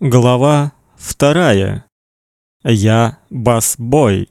Глава вторая. Я busboy.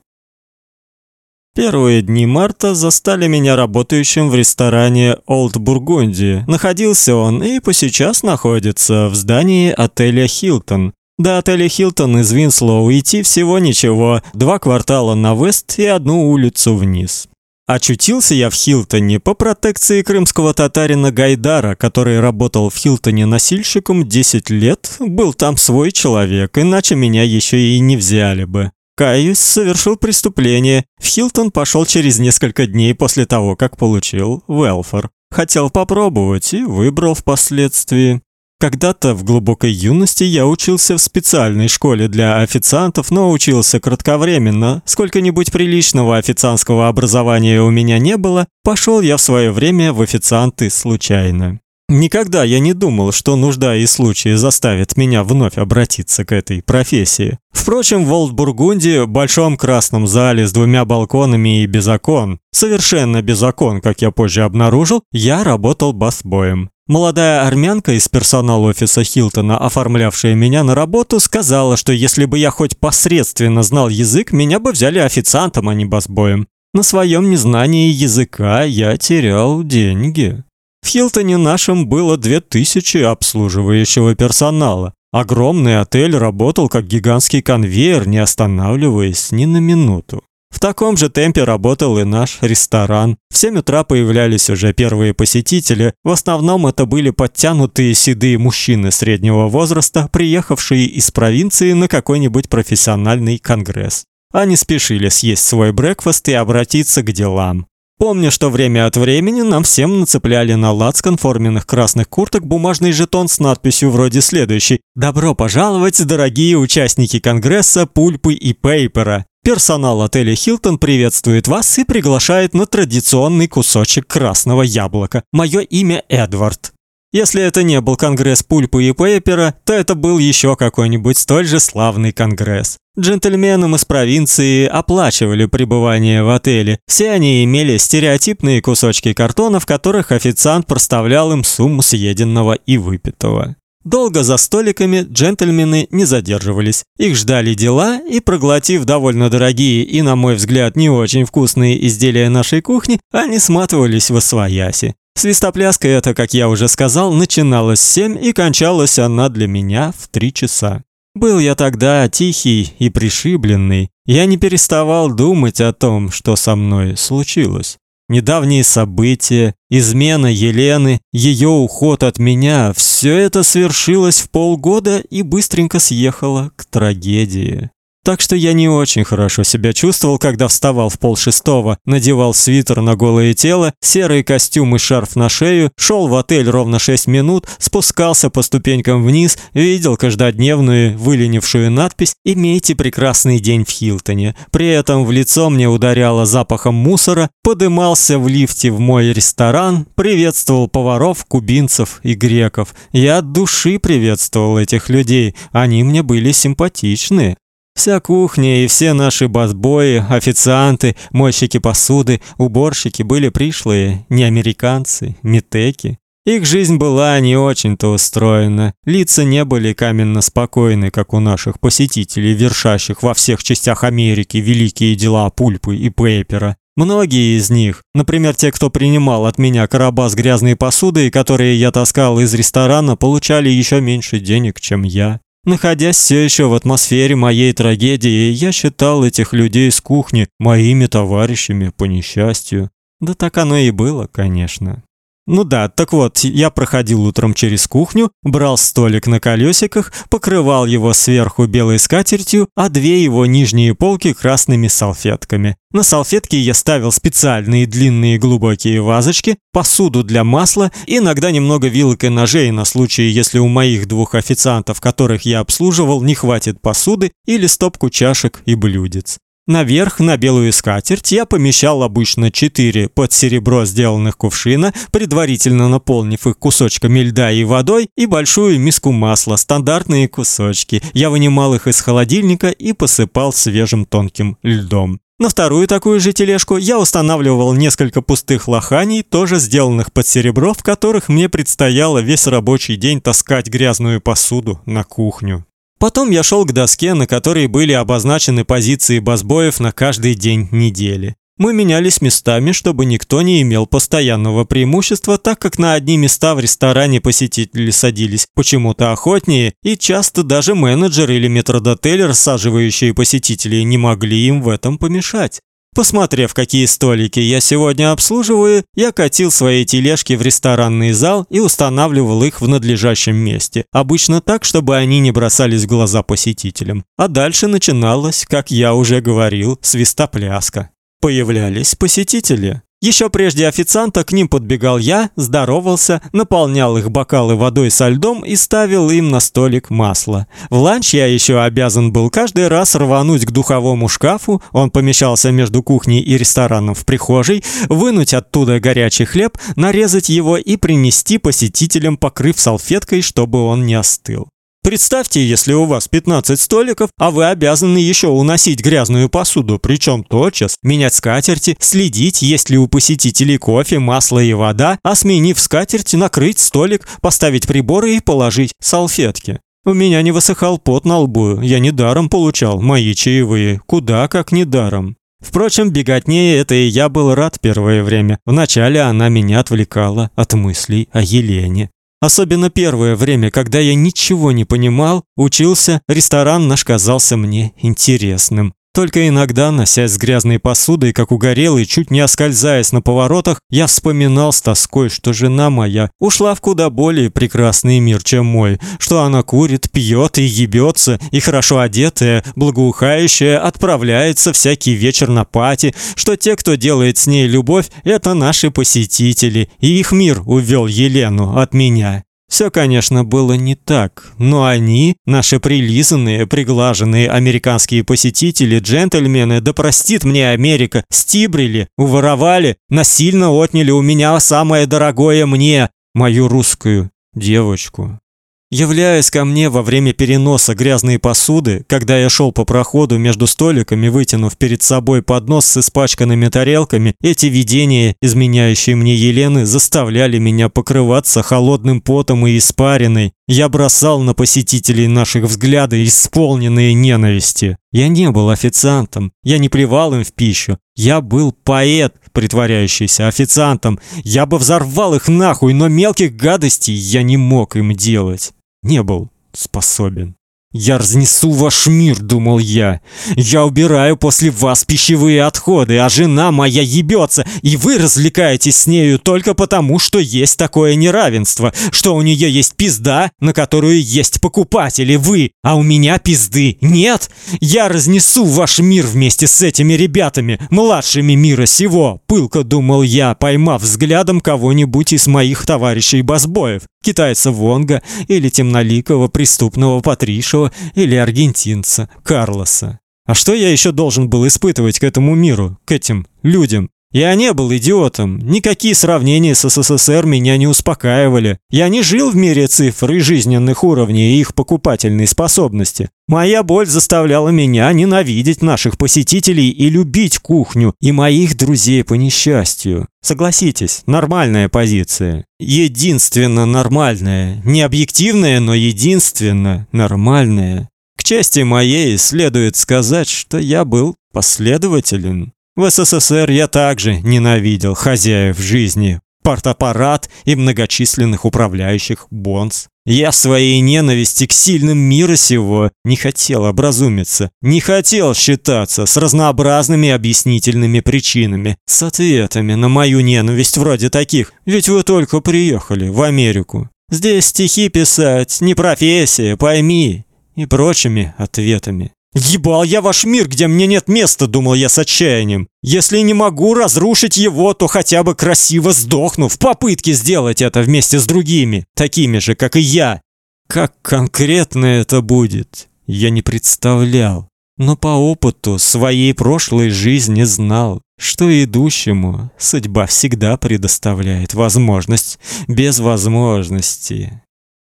Первые дни марта застали меня работающим в ресторане Old Burgundy. Находился он и по сейчас находится в здании отеля Хилтон. До отеля Хилтон из Винслоу идти всего ничего, два квартала на west и одну улицу вниз. Очутился я в Хилтоне по протекции крымского татарина Гайдара, который работал в Хилтоне носильщиком 10 лет, был там свой человек, иначе меня еще и не взяли бы. Каюсь совершил преступление. В Хилтон пошел через несколько дней после того, как получил welfare. Хотел попробовать и выбрал впоследствии. Когда-то в глубокой юности я учился в специальной школе для официантов, но учился кратковременно. Сколько-нибудь приличного официантского образования у меня не было. Пошел я в свое время в официанты случайно. Никогда я не думал, что нужда и случай заставят меня вновь обратиться к этой профессии. Впрочем, в Волдбургунде, большом красном зале с двумя балконами и без окон, совершенно без окон, как я позже обнаружил, я работал басбоем. Молодая армянка из персонала офиса Хилтона, оформлявшая меня на работу, сказала, что если бы я хоть посредственно знал язык, меня бы взяли официантом, а не басбоем. На своем незнании языка я терял деньги. В Хилтоне нашем было две тысячи обслуживающего персонала. Огромный отель работал как гигантский конвейер, не останавливаясь ни на минуту. В таком же темпе работал и наш ресторан. В 7 утра появлялись уже первые посетители. В основном это были подтянутые седые мужчины среднего возраста, приехавшие из провинции на какой-нибудь профессиональный конгресс. Они спешили съесть свой брекфаст и обратиться к делам. Помню, что время от времени нам всем нацепляли на лацкан форменных красных курток бумажный жетон с надписью вроде следующей: "Добро пожаловать, дорогие участники конгресса Пульпы и Пейпера. Персонал отеля Hilton приветствует вас и приглашает на традиционный кусочек красного яблока. Мое имя Эдвард. Если это не был конгресс Пульпы и Пейпера, то это был еще какой-нибудь столь же славный конгресс. Джентльменам из провинции оплачивали пребывание в отеле. Все они имели стереотипные кусочки картона, в которых официант проставлял им сумму съеденного и выпитого. Долго за столиками джентльмены не задерживались. Их ждали дела, и проглотив довольно дорогие и, на мой взгляд, не очень вкусные изделия нашей кухни, они сматывались в освояси. Свистопляска эта, как я уже сказал, начиналась в семь и кончалась она для меня в три часа. Был я тогда тихий и пришибленный. Я не переставал думать о том, что со мной случилось. Недавние события, измена Елены, ее уход от меня все это свершилось в полгода и быстренько съехало к трагедии. Так что я не очень хорошо себя чувствовал, когда вставал в полшестого, надевал свитер на голое тело, серый костюм и шарф на шею, шел в отель ровно 6 минут, спускался по ступенькам вниз, видел каждодневную выленившую надпись «Имейте прекрасный день в Хилтоне». При этом в лицо мне ударяло запахом мусора, подымался в лифте в мой ресторан, приветствовал поваров, кубинцев и греков. Я от души приветствовал этих людей, они мне были симпатичны. Вся кухня и все наши басбои, официанты, мойщики посуды, уборщики были пришлые, не американцы, не теки. Их жизнь была не очень-то устроена. Лица не были каменно спокойны, как у наших посетителей, вершащих во всех частях Америки великие дела Пульпы и Пейпера. Многие из них, например, те, кто принимал от меня короба с грязной посудой, которые я таскал из ресторана, получали еще меньше денег, чем я. Находясь все еще в атмосфере моей трагедии, я считал этих людей с кухни моими товарищами по несчастью. Да так оно и было, конечно. Ну да, так вот, я проходил утром через кухню, брал столик на колесиках, покрывал его сверху белой скатертью, а две его нижние полки красными салфетками. На салфетки я ставил специальные длинные глубокие вазочки, посуду для масла, иногда немного вилок и ножей на случай, если у моих двух официантов, которых я обслуживал, не хватит посуды или стопку чашек и блюдец. Наверх на белую скатерть я помещал обычно четыре под серебро сделанных кувшина, предварительно наполнив их кусочками льда и водой, и большую миску масла, стандартные кусочки. Я вынимал их из холодильника и посыпал свежим тонким льдом. На вторую такую же тележку я устанавливал несколько пустых лоханий, тоже сделанных под серебро, в которых мне предстояло весь рабочий день таскать грязную посуду на кухню. Потом я шел к доске, на которой были обозначены позиции басбоев на каждый день недели. Мы менялись местами, чтобы никто не имел постоянного преимущества, так как на одни места в ресторане посетители садились почему-то охотнее, и часто даже менеджер или метрдотель, рассаживающие посетителей, не могли им в этом помешать. Посмотрев, какие столики я сегодня обслуживаю, я катил свои тележки в ресторанный зал и устанавливал их в надлежащем месте. Обычно так, чтобы они не бросались в глаза посетителям. А дальше начиналось, как я уже говорил, свистопляска. Появлялись посетители. Еще прежде официанта к ним подбегал я, здоровался, наполнял их бокалы водой со льдом и ставил им на столик масло. В ланч я еще обязан был каждый раз рвануть к духовому шкафу, он помещался между кухней и рестораном в прихожей, вынуть оттуда горячий хлеб, нарезать его и принести посетителям, покрыв салфеткой, чтобы он не остыл. Представьте, если у вас 15 столиков, а вы обязаны еще уносить грязную посуду, причем тотчас, менять скатерти, следить, есть ли у посетителей кофе, масло и вода, а сменив скатерть, накрыть столик, поставить приборы и положить салфетки. У меня не высыхал пот на лбу, я не даром получал мои чаевые, куда как не даром. Впрочем, беготнее это и я был рад первое время. Вначале она меня отвлекала от мыслей о Елене. Особенно первое время, когда я ничего не понимал, учился, ресторан наш казался мне интересным. Только иногда, носясь с грязной посудой, как угорелый, чуть не оскользаясь на поворотах, я вспоминал с тоской, что жена моя ушла в куда более прекрасный мир, чем мой, что она курит, пьет и ебется, и хорошо одетая, благоухающая, отправляется всякий вечер на пати, что те, кто делает с ней любовь, это наши посетители, и их мир увел Елену от меня. Все, конечно, было не так, но они, наши прилизанные, приглаженные американские посетители, джентльмены, да простит мне Америка, стибрили, уворовали, насильно отняли у меня самое дорогое мне, мою русскую девочку. Являясь ко мне во время переноса грязной посуды, когда я шел по проходу между столиками, вытянув перед собой поднос с испачканными тарелками, эти видения, изменяющие мне Елены, заставляли меня покрываться холодным потом и испариной. Я бросал на посетителей наших взгляды, исполненные ненависти. Я не был официантом, я не плевал им в пищу. Я был поэт, притворяющийся официантом. Я бы взорвал их нахуй, но мелких гадостей я не мог им делать не был способен. «Я разнесу ваш мир», — думал я. «Я убираю после вас пищевые отходы, а жена моя ебется, и вы развлекаетесь с нею только потому, что есть такое неравенство, что у нее есть пизда, на которую есть покупатели, вы, а у меня пизды нет. Я разнесу ваш мир вместе с этими ребятами, младшими мира сего», — пылко думал я, поймав взглядом кого-нибудь из моих товарищей-басбоев китайца Вонга или темноликого преступного Патришева или аргентинца Карлоса. А что я еще должен был испытывать к этому миру, к этим людям? Я не был идиотом. Никакие сравнения с СССР меня не успокаивали. Я не жил в мире цифр и жизненных уровней и их покупательной способности. Моя боль заставляла меня ненавидеть наших посетителей и любить кухню и моих друзей по несчастью. Согласитесь, нормальная позиция. Единственно нормальная. Не объективная, но единственно нормальная. К чести моей следует сказать, что я был последователен. В СССР я также ненавидел хозяев жизни, партаппарат и многочисленных управляющих бонс. Я своей ненависти к сильным мира сего не хотел образумиться, не хотел считаться с разнообразными объяснительными причинами, с ответами на мою ненависть вроде таких, ведь вы только приехали в Америку. Здесь стихи писать не профессия, пойми, и прочими ответами. Ебал я ваш мир, где мне нет места, думал я с отчаянием. Если не могу разрушить его, то хотя бы красиво сдохну в попытке сделать это вместе с другими, такими же, как и я. Как конкретно это будет, я не представлял, но по опыту своей прошлой жизни знал, что идущему судьба всегда предоставляет возможность без возможности.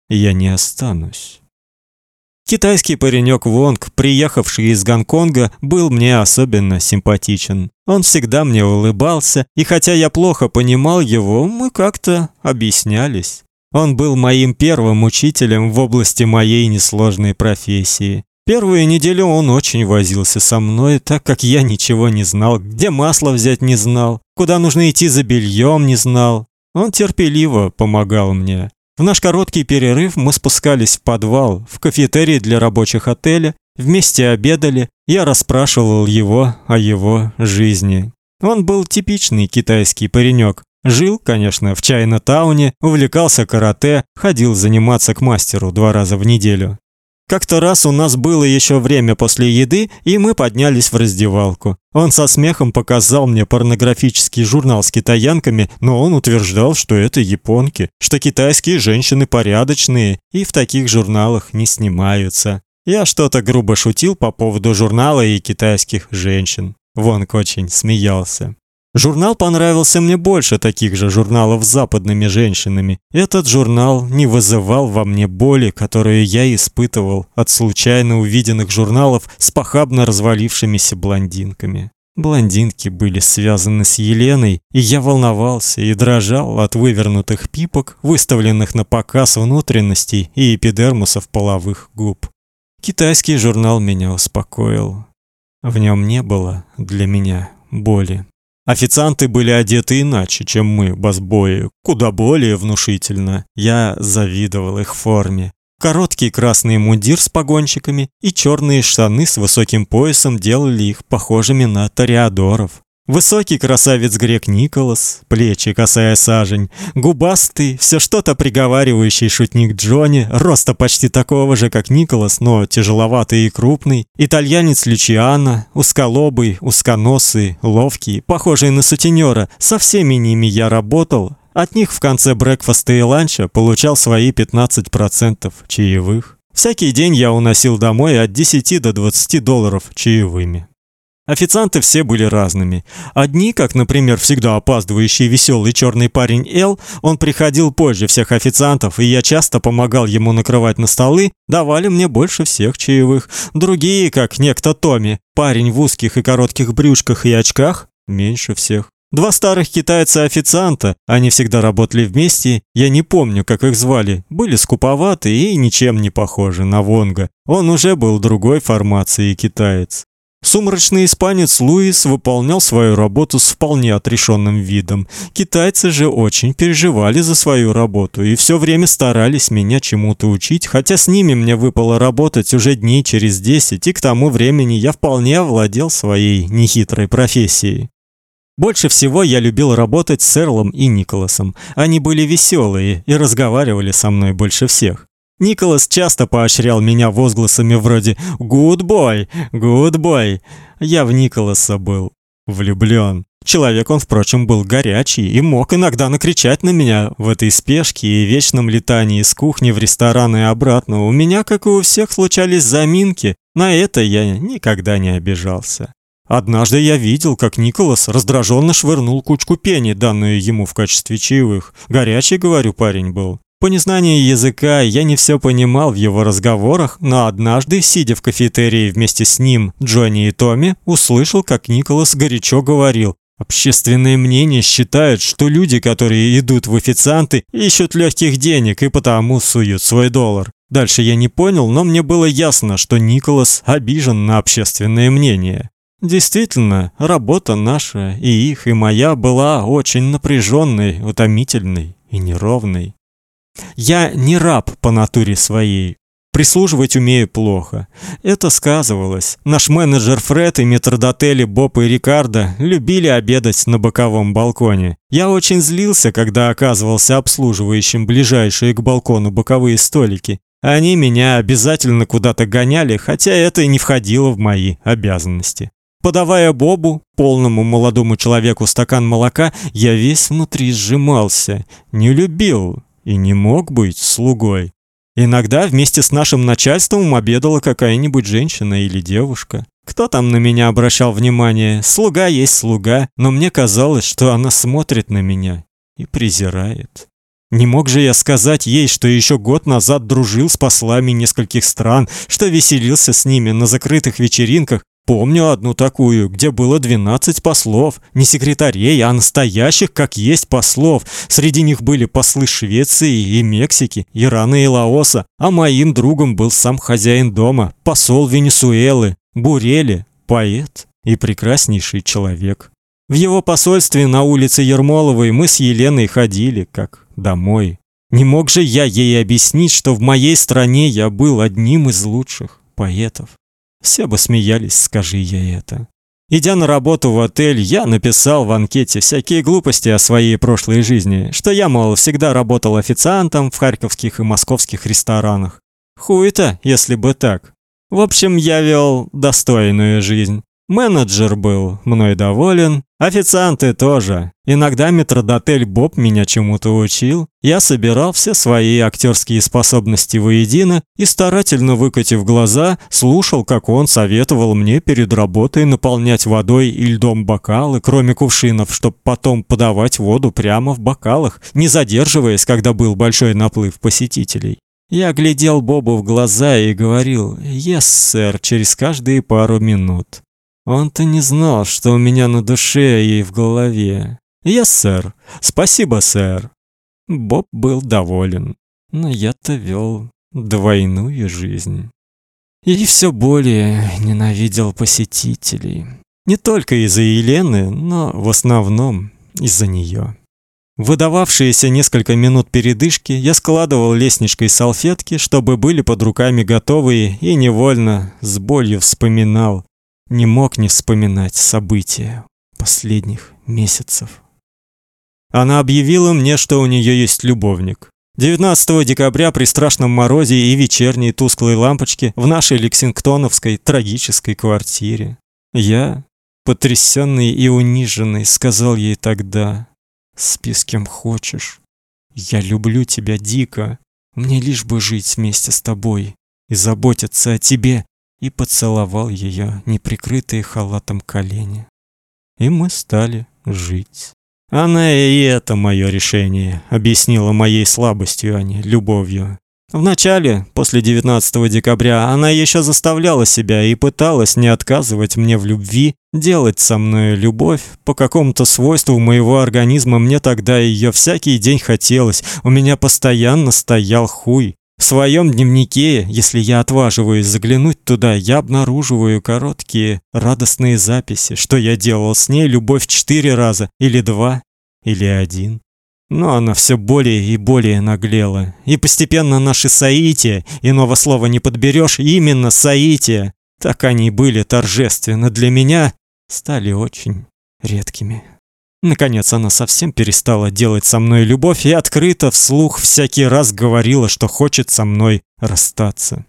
Я не останусь. Китайский паренек Вонг, приехавший из Гонконга, был мне особенно симпатичен. Он всегда мне улыбался, и хотя я плохо понимал его, мы как-то объяснялись. Он был моим первым учителем в области моей несложной профессии. Первую неделю он очень возился со мной, так как я ничего не знал, где масло взять не знал, куда нужно идти за бельем не знал. Он терпеливо помогал мне. В наш короткий перерыв мы спускались в подвал, в кафетерий для рабочих отеля, вместе обедали. Я расспрашивал его о его жизни. Он был типичный китайский паренек. Жил, конечно, в Чайна-тауне, увлекался карате, ходил заниматься к мастеру два раза в неделю. Как-то раз у нас было еще время после еды, и мы поднялись в раздевалку. Он со смехом показал мне порнографический журнал с китаянками, но он утверждал, что это японки, что китайские женщины порядочные и в таких журналах не снимаются. Я что-то грубо шутил по поводу журнала и китайских женщин. Вонг очень смеялся. Журнал понравился мне больше таких же журналов с западными женщинами. Этот журнал не вызывал во мне боли, которую я испытывал от случайно увиденных журналов с похабно развалившимися блондинками. Блондинки были связаны с Еленой, и я волновался и дрожал от вывернутых пипок, выставленных на показ внутренностей и эпидермусов половых губ. Китайский журнал меня успокоил. В нем не было для меня боли. Официанты были одеты иначе, чем мы, басбои, куда более внушительно. Я завидовал их форме. Короткий красный мундир с погончиками и черные штаны с высоким поясом делали их похожими на тореадоров. Высокий красавец грек Николас, плечи косая сажень, губастый, все что-то приговаривающий шутник Джонни, роста почти такого же, как Николас, но тяжеловатый и крупный, итальянец Лючиано, узколобый, узконосый, ловкий, похожий на сутенера. Со всеми ними я работал. От них в конце брекфаста и ланча получал свои 15% чаевых. Всякий день я уносил домой от 10 до 20 долларов чаевыми. Официанты все были разными. Одни, как, например, всегда опаздывающий веселый черный парень Эл, он приходил позже всех официантов, и я часто помогал ему накрывать на столы, давали мне больше всех чаевых. Другие, как некто Томми, парень в узких и коротких брюшках и очках, меньше всех. Два старых китайца-официанта, они всегда работали вместе, я не помню, как их звали, были скуповаты и ничем не похожи на Вонга. Он уже был другой формации китаец. Сумрачный испанец Луис выполнял свою работу с вполне отрешенным видом. Китайцы же очень переживали за свою работу и все время старались меня чему-то учить, хотя с ними мне выпало работать уже дней через десять, и к тому времени я вполне овладел своей нехитрой профессией. Больше всего я любил работать с Эрлом и Николасом. Они были веселые и разговаривали со мной больше всех. Николас часто поощрял меня возгласами вроде «Good boy! Good boy!». Я в Николаса был влюблён. Человек он, впрочем, был горячий и мог иногда накричать на меня в этой спешке и вечном летании из кухни в ресторан и обратно. У меня, как и у всех, случались заминки. На это я никогда не обижался. Однажды я видел, как Николас раздраженно швырнул кучку пени, данную ему в качестве чаевых. Горячий, говорю, парень был. По незнанию языка я не все понимал в его разговорах, но однажды, сидя в кафетерии вместе с ним, Джонни и Томми, услышал, как Николас горячо говорил: Общественное мнение считает, что люди, которые идут в официанты, ищут легких денег и потому суют свой доллар. Дальше я не понял, но мне было ясно, что Николас обижен на общественное мнение. Действительно, работа наша, и их, и моя была очень напряженной, утомительной и неровной. Я не раб по натуре своей. Прислуживать умею плохо. Это сказывалось. Наш менеджер Фред и метрдотели Боб и Рикардо любили обедать на боковом балконе. Я очень злился, когда оказывался обслуживающим ближайшие к балкону боковые столики. Они меня обязательно куда-то гоняли, хотя это и не входило в мои обязанности. Подавая Бобу, полному молодому человеку стакан молока, я весь внутри сжимался. Не любил, и не мог быть слугой. Иногда вместе с нашим начальством обедала какая-нибудь женщина или девушка. Кто там на меня обращал внимание? Слуга есть слуга, но мне казалось, что она смотрит на меня и презирает. Не мог же я сказать ей, что еще год назад дружил с послами нескольких стран, что веселился с ними на закрытых вечеринках, Помню одну такую, где было 12 послов, не секретарей, а настоящих, как есть послов. Среди них были послы Швеции и Мексики, Ирана и Лаоса, а моим другом был сам хозяин дома, посол Венесуэлы, Бурели, поэт и прекраснейший человек. В его посольстве на улице Ермоловой мы с Еленой ходили как домой. Не мог же я ей объяснить, что в моей стране я был одним из лучших поэтов. Все бы смеялись, скажи я это. Идя на работу в отель, я написал в анкете всякие глупости о своей прошлой жизни, что я, мол, всегда работал официантом в харьковских и московских ресторанах. Хуй-то, если бы так. В общем, я вел достойную жизнь. Менеджер был мной доволен, официанты тоже. Иногда метрдотель Боб меня чему-то учил. Я собирал все свои актерские способности воедино и старательно выкатив глаза, слушал, как он советовал мне перед работой наполнять водой и льдом бокалы, кроме кувшинов, чтобы потом подавать воду прямо в бокалах, не задерживаясь, когда был большой наплыв посетителей. Я глядел Бобу в глаза и говорил: "Yes, сэр", через каждые пару минут. Он-то не знал, что у меня на душе и в голове. «Yes, сэр. Спасибо, сэр». Боб был доволен, но я-то вел двойную жизнь. И все более ненавидел посетителей. Не только из-за Елены, но в основном из-за нее. Выдававшиеся несколько минут передышки я складывал лестничкой салфетки, чтобы были под руками готовые, и невольно с болью вспоминал, не мог не вспоминать события последних месяцев. Она объявила мне, что у нее есть любовник. 19 декабря при страшном морозе и вечерней тусклой лампочке в нашей лексингтоновской трагической квартире. Я, потрясенный и униженный, сказал ей тогда: "Спи с кем хочешь. Я люблю тебя дико. Мне лишь бы жить вместе с тобой и заботиться о тебе и поцеловал ее неприкрытые халатом колени. И мы стали жить. Она и это мое решение объяснила моей слабостью, а не любовью. Вначале, после 19 декабря, она еще заставляла себя и пыталась не отказывать мне в любви, делать со мной любовь. По какому-то свойству моего организма мне тогда ее всякий день хотелось. У меня постоянно стоял хуй. В своем дневнике, если я отваживаюсь заглянуть туда, я обнаруживаю короткие радостные записи, что я делал с ней любовь четыре раза, или два, или один. Но она все более и более наглела. И постепенно наши соития, иного слова не подберешь, именно соития, так они были торжественно для меня, стали очень редкими. Наконец она совсем перестала делать со мной любовь и открыто вслух всякий раз говорила, что хочет со мной расстаться.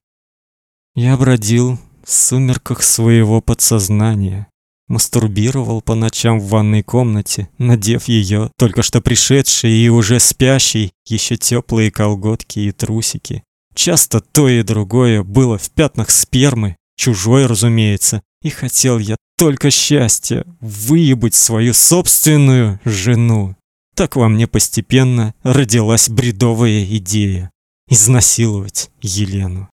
Я бродил в сумерках своего подсознания, мастурбировал по ночам в ванной комнате, надев ее только что пришедшие и уже спящие еще теплые колготки и трусики. Часто то и другое было в пятнах спермы, чужой, разумеется, и хотел я только счастья выебать свою собственную жену. Так во мне постепенно родилась бредовая идея изнасиловать Елену.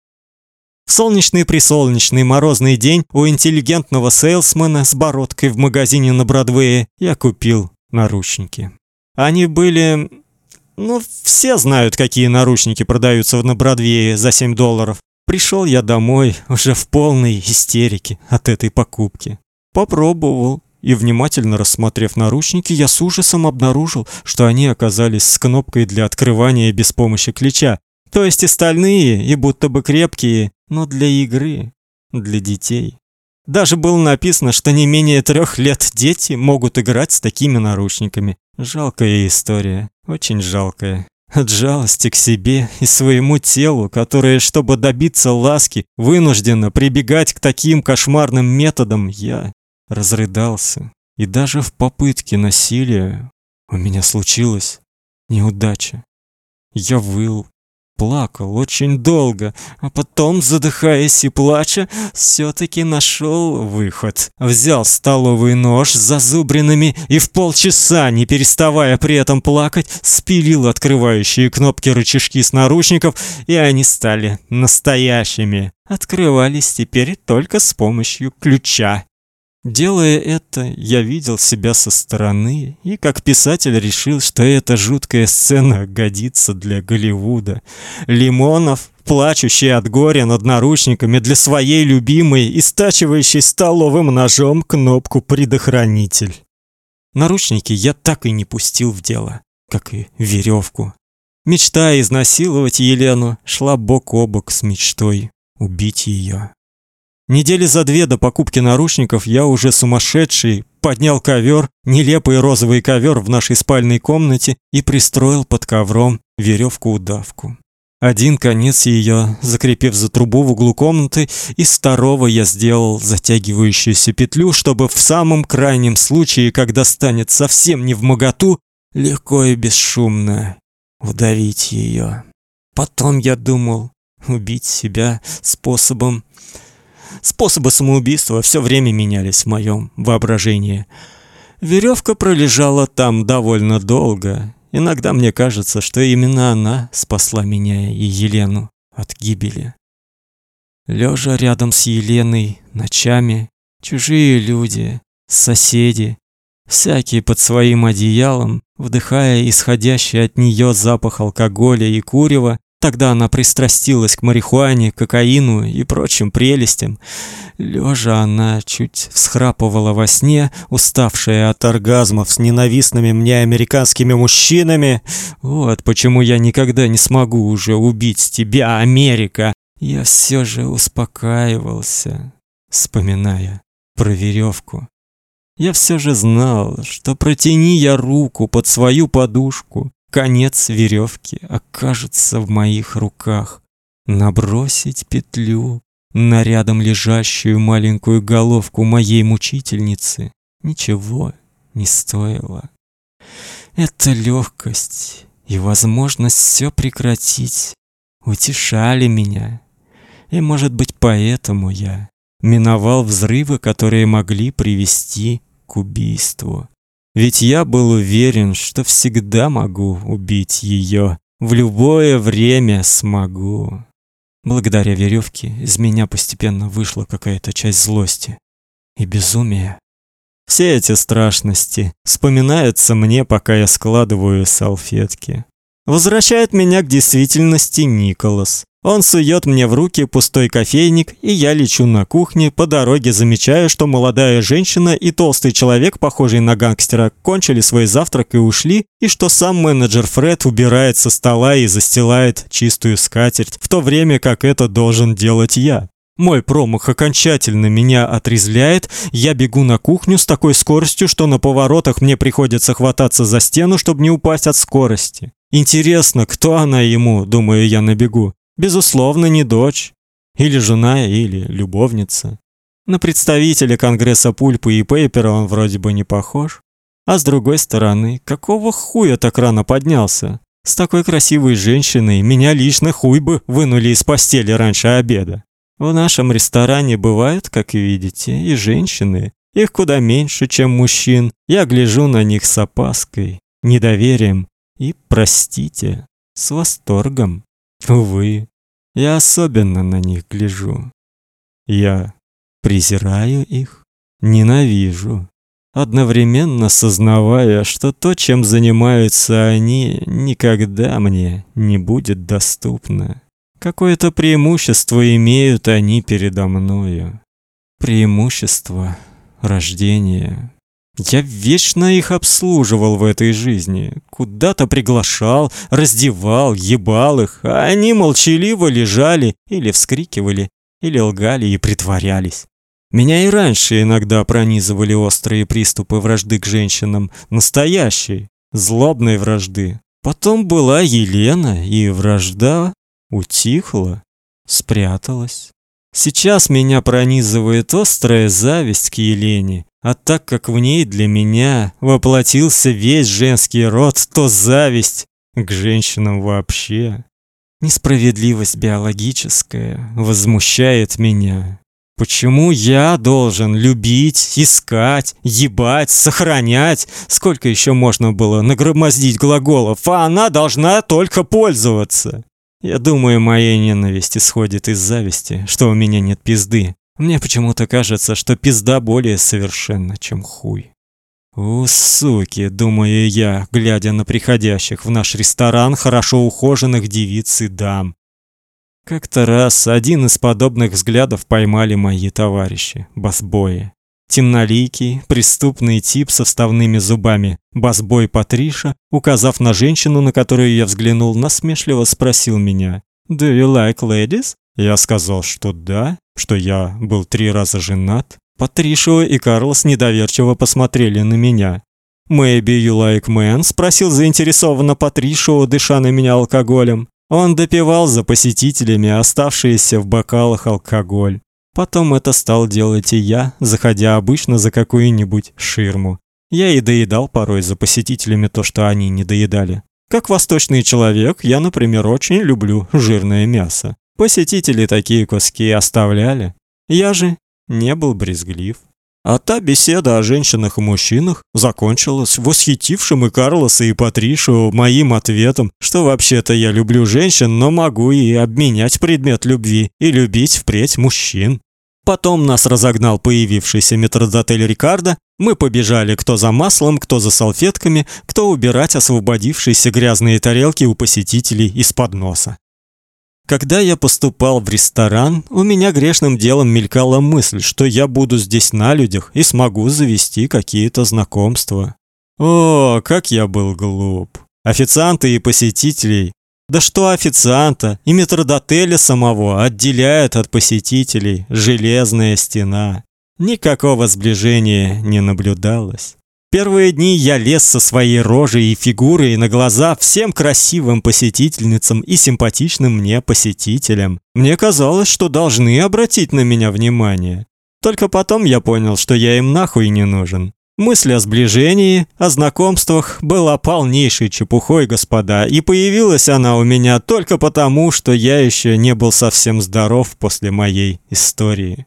В солнечный-присолнечный морозный день у интеллигентного сейлсмена с бородкой в магазине на Бродвее я купил наручники. Они были... Ну, все знают, какие наручники продаются на Бродвее за 7 долларов. Пришел я домой уже в полной истерике от этой покупки. Попробовал, и внимательно рассмотрев наручники, я с ужасом обнаружил, что они оказались с кнопкой для открывания без помощи ключа, то есть и стальные, и будто бы крепкие, но для игры, для детей. Даже было написано, что не менее трех лет дети могут играть с такими наручниками. Жалкая история, очень жалкая. От жалости к себе и своему телу, которое, чтобы добиться ласки, вынуждено прибегать к таким кошмарным методам, я разрыдался. И даже в попытке насилия у меня случилась неудача. Я выл, плакал очень долго, а потом, задыхаясь и плача, все таки нашел выход. Взял столовый нож с зазубринами и в полчаса, не переставая при этом плакать, спилил открывающие кнопки рычажки с наручников, и они стали настоящими. Открывались теперь только с помощью ключа. Делая это, я видел себя со стороны и как писатель решил, что эта жуткая сцена годится для Голливуда. Лимонов, плачущий от горя над наручниками для своей любимой и стачивающий столовым ножом кнопку предохранитель. Наручники я так и не пустил в дело, как и веревку. Мечта изнасиловать Елену шла бок о бок с мечтой убить ее. Недели за две до покупки наручников я уже сумасшедший поднял ковер, нелепый розовый ковер в нашей спальной комнате и пристроил под ковром веревку-удавку. Один конец ее, закрепив за трубу в углу комнаты, из второго я сделал затягивающуюся петлю, чтобы в самом крайнем случае, когда станет совсем не в моготу, легко и бесшумно удавить ее. Потом я думал убить себя способом Способы самоубийства все время менялись в моем воображении. Веревка пролежала там довольно долго. Иногда мне кажется, что именно она спасла меня и Елену от гибели. Лежа рядом с Еленой ночами, чужие люди, соседи, всякие под своим одеялом, вдыхая исходящий от нее запах алкоголя и курева, Тогда она пристрастилась к марихуане, кокаину и прочим прелестям. Лежа она чуть всхрапывала во сне, уставшая от оргазмов с ненавистными мне американскими мужчинами. Вот почему я никогда не смогу уже убить тебя, Америка. Я все же успокаивался, вспоминая про веревку. Я все же знал, что протяни я руку под свою подушку, Конец веревки окажется в моих руках. Набросить петлю на рядом лежащую маленькую головку моей мучительницы ничего не стоило. Эта легкость и возможность все прекратить утешали меня. И, может быть, поэтому я миновал взрывы, которые могли привести к убийству. Ведь я был уверен, что всегда могу убить ее, в любое время смогу. Благодаря веревке из меня постепенно вышла какая-то часть злости и безумия. Все эти страшности вспоминаются мне, пока я складываю салфетки. Возвращает меня к действительности Николас. Он сует мне в руки пустой кофейник, и я лечу на кухне, по дороге замечаю, что молодая женщина и толстый человек, похожий на гангстера, кончили свой завтрак и ушли, и что сам менеджер Фред убирает со стола и застилает чистую скатерть, в то время как это должен делать я. Мой промах окончательно меня отрезляет. Я бегу на кухню с такой скоростью, что на поворотах мне приходится хвататься за стену, чтобы не упасть от скорости. Интересно, кто она ему, думаю я на бегу. Безусловно, не дочь, или жена, или любовница. На представителя Конгресса Пульпы и Пейпера он вроде бы не похож. А с другой стороны, какого хуя так рано поднялся? С такой красивой женщиной меня лично хуй бы вынули из постели раньше обеда. В нашем ресторане бывают, как видите, и женщины. Их куда меньше, чем мужчин. Я гляжу на них с опаской, недоверием и, простите, с восторгом. Увы, я особенно на них гляжу. Я презираю их, ненавижу, одновременно сознавая, что то, чем занимаются они, никогда мне не будет доступно. Какое-то преимущество имеют они передо мною. Преимущество рождения. Я вечно их обслуживал в этой жизни. Куда-то приглашал, раздевал, ебал их, а они молчаливо лежали или вскрикивали, или лгали и притворялись. Меня и раньше иногда пронизывали острые приступы вражды к женщинам, настоящей, злобной вражды. Потом была Елена, и вражда утихла, спряталась. Сейчас меня пронизывает острая зависть к Елене, а так как в ней для меня воплотился весь женский род, то зависть к женщинам вообще. Несправедливость биологическая возмущает меня. Почему я должен любить, искать, ебать, сохранять? Сколько еще можно было нагромоздить глаголов, а она должна только пользоваться? Я думаю, моя ненависть исходит из зависти, что у меня нет пизды. Мне почему-то кажется, что пизда более совершенна, чем хуй. У суки, думаю я, глядя на приходящих в наш ресторан хорошо ухоженных девиц и дам. Как-то раз один из подобных взглядов поймали мои товарищи, басбои. Темноликий, преступный тип со вставными зубами, басбой Патриша, указав на женщину, на которую я взглянул, насмешливо спросил меня: "Do you like ladies?" Я сказал, что да, что я был три раза женат. Патришо и Карлос недоверчиво посмотрели на меня. "Maybe you like men?" спросил заинтересованно Патришо, дыша на меня алкоголем. Он допивал за посетителями оставшиеся в бокалах алкоголь. Потом это стал делать и я, заходя обычно за какую-нибудь ширму. Я и доедал порой за посетителями то, что они не доедали. Как восточный человек, я, например, очень люблю жирное мясо. Посетители такие куски оставляли. Я же не был брезглив. А та беседа о женщинах и мужчинах закончилась восхитившим и Карлоса, и Патришу моим ответом, что вообще-то я люблю женщин, но могу и обменять предмет любви и любить впредь мужчин. Потом нас разогнал появившийся метрдотель Рикардо. Мы побежали кто за маслом, кто за салфетками, кто убирать освободившиеся грязные тарелки у посетителей из-под носа. Когда я поступал в ресторан, у меня грешным делом мелькала мысль, что я буду здесь на людях и смогу завести какие-то знакомства. О, как я был глуп. Официанты и посетителей. Да что официанта и метрдотеля самого отделяет от посетителей железная стена. Никакого сближения не наблюдалось. Первые дни я лез со своей рожей и фигурой на глаза всем красивым посетительницам и симпатичным мне посетителям. Мне казалось, что должны обратить на меня внимание. Только потом я понял, что я им нахуй не нужен. Мысль о сближении, о знакомствах была полнейшей чепухой, господа, и появилась она у меня только потому, что я еще не был совсем здоров после моей истории.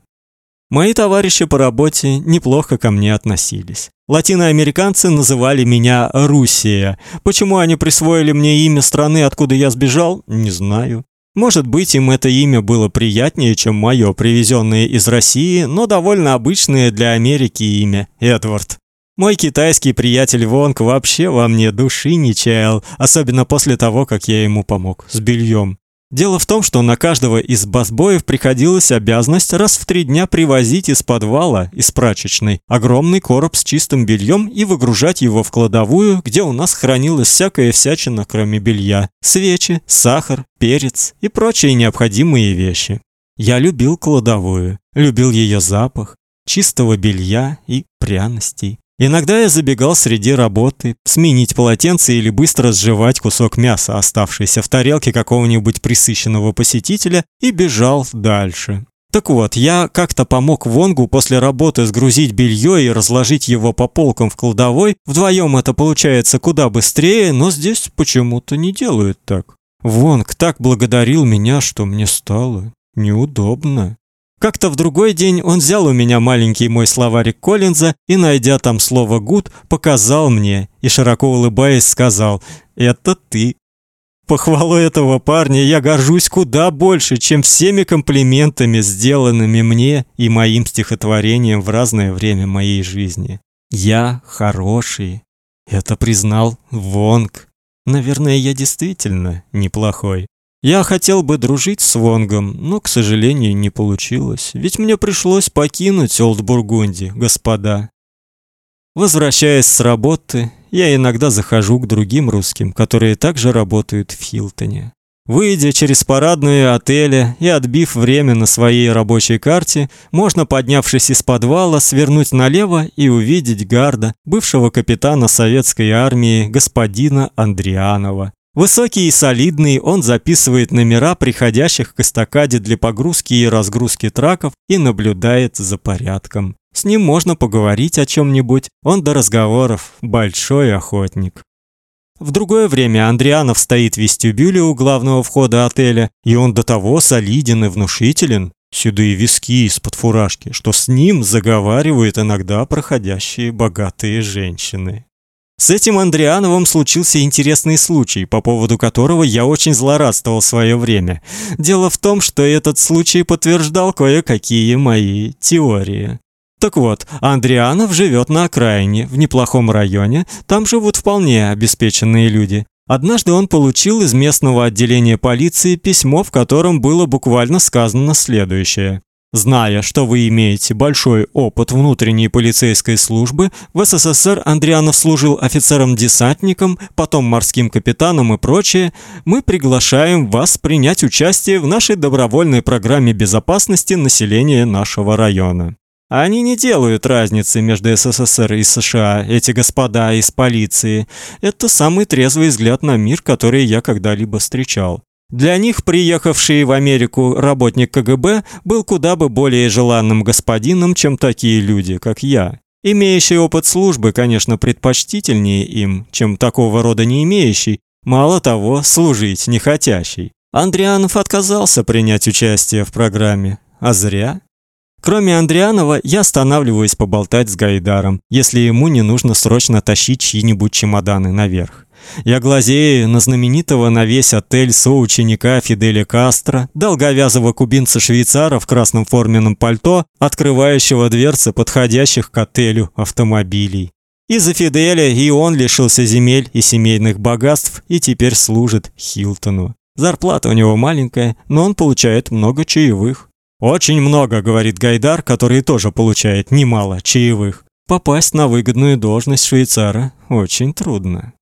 Мои товарищи по работе неплохо ко мне относились. Латиноамериканцы называли меня Руссия. Почему они присвоили мне имя страны, откуда я сбежал, не знаю. Может быть, им это имя было приятнее, чем мое, привезенное из России, но довольно обычное для Америки имя Эдвард. Мой китайский приятель Вонг вообще во мне души не чаял, особенно после того, как я ему помог с бельем. Дело в том, что на каждого из басбоев приходилась обязанность раз в три дня привозить из подвала, из прачечной, огромный короб с чистым бельем и выгружать его в кладовую, где у нас хранилась всякая всячина, кроме белья: свечи, сахар, перец и прочие необходимые вещи. Я любил кладовую, любил ее запах, чистого белья и пряностей. Иногда я забегал среди работы, сменить полотенце или быстро сживать кусок мяса, оставшийся в тарелке какого-нибудь присыщенного посетителя, и бежал дальше. Так вот, я как-то помог Вонгу после работы сгрузить белье и разложить его по полкам в кладовой. Вдвоем это получается куда быстрее, но здесь почему-то не делают так. Вонг так благодарил меня, что мне стало неудобно. Как-то в другой день он взял у меня маленький мой словарик Коллинза и, найдя там слово «гуд», показал мне и, широко улыбаясь, сказал «Это ты». Похвалой этого парня я горжусь куда больше, чем всеми комплиментами, сделанными мне и моим стихотворением в разное время моей жизни. Я хороший. Это признал Вонг. Наверное, я действительно неплохой. Я хотел бы дружить с Вонгом, но, к сожалению, не получилось, ведь мне пришлось покинуть Олдбургунди, господа. Возвращаясь с работы, я иногда захожу к другим русским, которые также работают в Хилтоне. Выйдя через парадные отеля и отбив время на своей рабочей карте, можно, поднявшись из подвала, свернуть налево и увидеть гарда, бывшего капитана советской армии господина Андрианова. Высокий и солидный, он записывает номера приходящих к эстакаде для погрузки и разгрузки траков и наблюдает за порядком. С ним можно поговорить о чем нибудь он до разговоров большой охотник. В другое время Андрианов стоит в вестибюле у главного входа отеля, и он до того солиден и внушителен, седые виски из-под фуражки, что с ним заговаривают иногда проходящие богатые женщины. С этим Андриановым случился интересный случай, по поводу которого я очень злорадствовал в свое время. Дело в том, что этот случай подтверждал кое-какие мои теории. Так вот, Андрианов живет на окраине, в неплохом районе, там живут вполне обеспеченные люди. Однажды он получил из местного отделения полиции письмо, в котором было буквально сказано следующее: Зная, что вы имеете большой опыт внутренней полицейской службы, в СССР Андрианов служил офицером-десантником, потом морским капитаном и прочее, мы приглашаем вас принять участие в нашей добровольной программе безопасности населения нашего района. Они не делают разницы между СССР и США, эти господа из полиции. Это самый трезвый взгляд на мир, который я когда-либо встречал. Для них приехавший в Америку работник КГБ был куда бы более желанным господином, чем такие люди, как я. Имеющий опыт службы, конечно, предпочтительнее им, чем такого рода не имеющий, мало того, служить не хотящий. Андрианов отказался принять участие в программе, а зря. Кроме Андрианова, я останавливаюсь поболтать с Гайдаром, если ему не нужно срочно тащить чьи-нибудь чемоданы наверх. Я глазею на знаменитого на весь отель соученика Фиделя Кастро, долговязого кубинца-швейцара в красном форменном пальто, открывающего дверцы подходящих к отелю автомобилей. Из-за Фиделя и он лишился земель и семейных богатств и теперь служит Хилтону. Зарплата у него маленькая, но он получает много чаевых. Очень много, говорит Гайдар, который тоже получает немало чаевых. Попасть на выгодную должность швейцара очень трудно.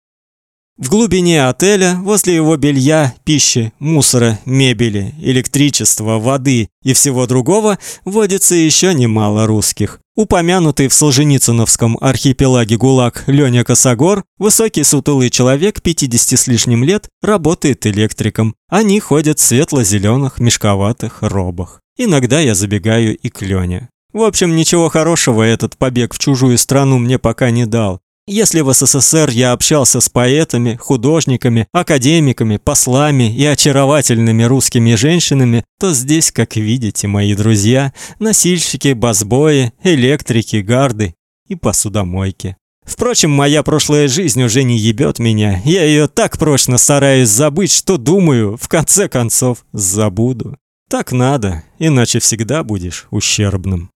В глубине отеля, возле его белья, пищи, мусора, мебели, электричества, воды и всего другого, водится еще немало русских. Упомянутый в Солженицыновском архипелаге ГУЛАГ Лёня Косогор, высокий сутулый человек 50 с лишним лет, работает электриком. Они ходят в светло-зеленых мешковатых робах. Иногда я забегаю и к Лёне. В общем, ничего хорошего этот побег в чужую страну мне пока не дал. Если в СССР я общался с поэтами, художниками, академиками, послами и очаровательными русскими женщинами, то здесь, как видите, мои друзья, носильщики, басбои, электрики, гарды и посудомойки. Впрочем, моя прошлая жизнь уже не ебет меня. Я ее так прочно стараюсь забыть, что думаю, в конце концов, забуду. Так надо, иначе всегда будешь ущербным.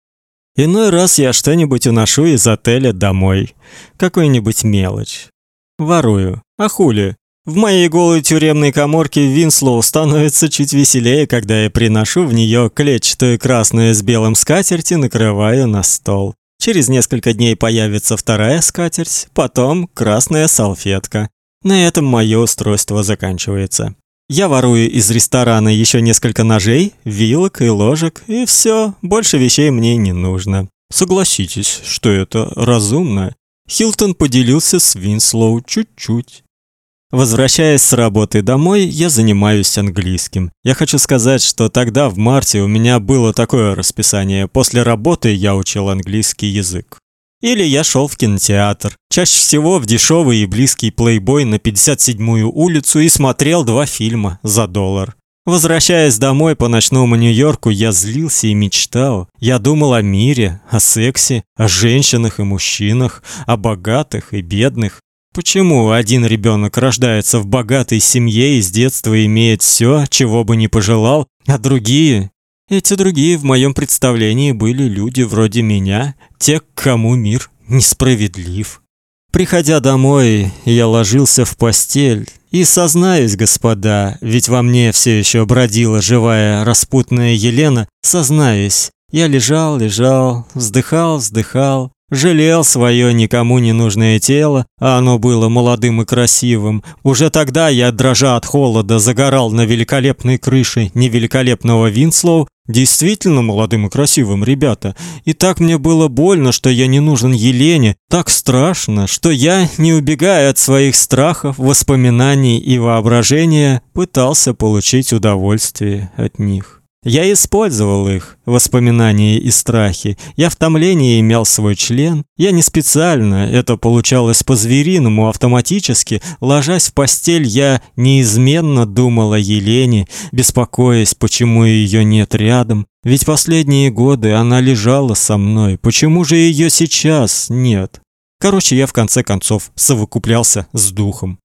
Иной раз я что-нибудь уношу из отеля домой, какую-нибудь мелочь. Ворую. А хули? В моей голой тюремной каморке Винслоу становится чуть веселее, когда я приношу в нее клетчатую красную с белым скатерть и накрываю на стол. Через несколько дней появится вторая скатерть, потом красная салфетка. На этом мое устройство заканчивается. Я ворую из ресторана еще несколько ножей, вилок и ложек, и все, больше вещей мне не нужно. Согласитесь, что это разумно. Хилтон поделился с Винслоу чуть-чуть. Возвращаясь с работы домой, я занимаюсь английским. Я хочу сказать, что тогда в марте у меня было такое расписание. После работы я учил английский язык. Или я шел в кинотеатр, чаще всего в дешевый и близкий Playboy на 57-ю улицу и смотрел два фильма за доллар. Возвращаясь домой по ночному Нью-Йорку, я злился и мечтал. Я думал о мире, о сексе, о женщинах и мужчинах, о богатых и бедных. Почему один ребенок рождается в богатой семье и с детства имеет все, чего бы ни пожелал, а другие эти другие в моем представлении были люди вроде меня, те, к кому мир несправедлив. Приходя домой, я ложился в постель. И сознаюсь, господа, ведь во мне все еще бродила живая распутная Елена, сознаюсь, я лежал, лежал, вздыхал, вздыхал, жалел свое никому не нужное тело, а оно было молодым и красивым. Уже тогда я, дрожа от холода, загорал на великолепной крыше невеликолепного Винслоу, действительно молодым и красивым, ребята. И так мне было больно, что я не нужен Елене, так страшно, что я, не убегая от своих страхов, воспоминаний и воображения, пытался получить удовольствие от них. Я использовал их, воспоминания и страхи. Я в томлении имел свой член. Я не специально, это получалось по-звериному, автоматически. Ложась в постель, я неизменно думал о Елене, беспокоясь, почему ее нет рядом. Ведь последние годы она лежала со мной. Почему же ее сейчас нет? Короче, я в конце концов совокуплялся с духом.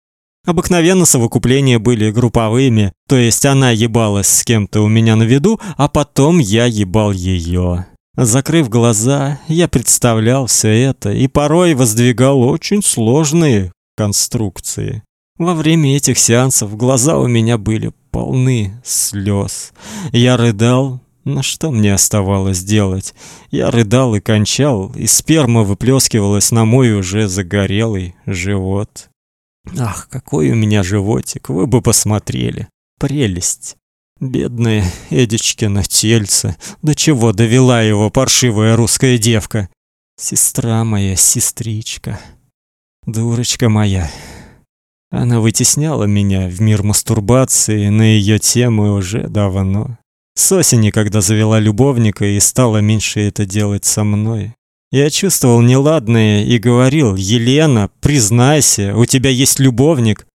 Обыкновенно совокупления были групповыми, то есть она ебалась с кем-то у меня на виду, а потом я ебал ее. Закрыв глаза, я представлял все это и порой воздвигал очень сложные конструкции. Во время этих сеансов глаза у меня были полны слез. Я рыдал, но что мне оставалось делать? Я рыдал и кончал, и сперма выплескивалась на мой уже загорелый живот. Ах, какой у меня животик, вы бы посмотрели. Прелесть. Бедное Эдичкино тельце, до чего довела его паршивая русская девка. Сестра моя, сестричка. Дурочка моя. Она вытесняла меня в мир мастурбации на ее темы уже давно. С осени, когда завела любовника и стала меньше это делать со мной. Я чувствовал неладное и говорил: "Елена, признайся, у тебя есть любовник".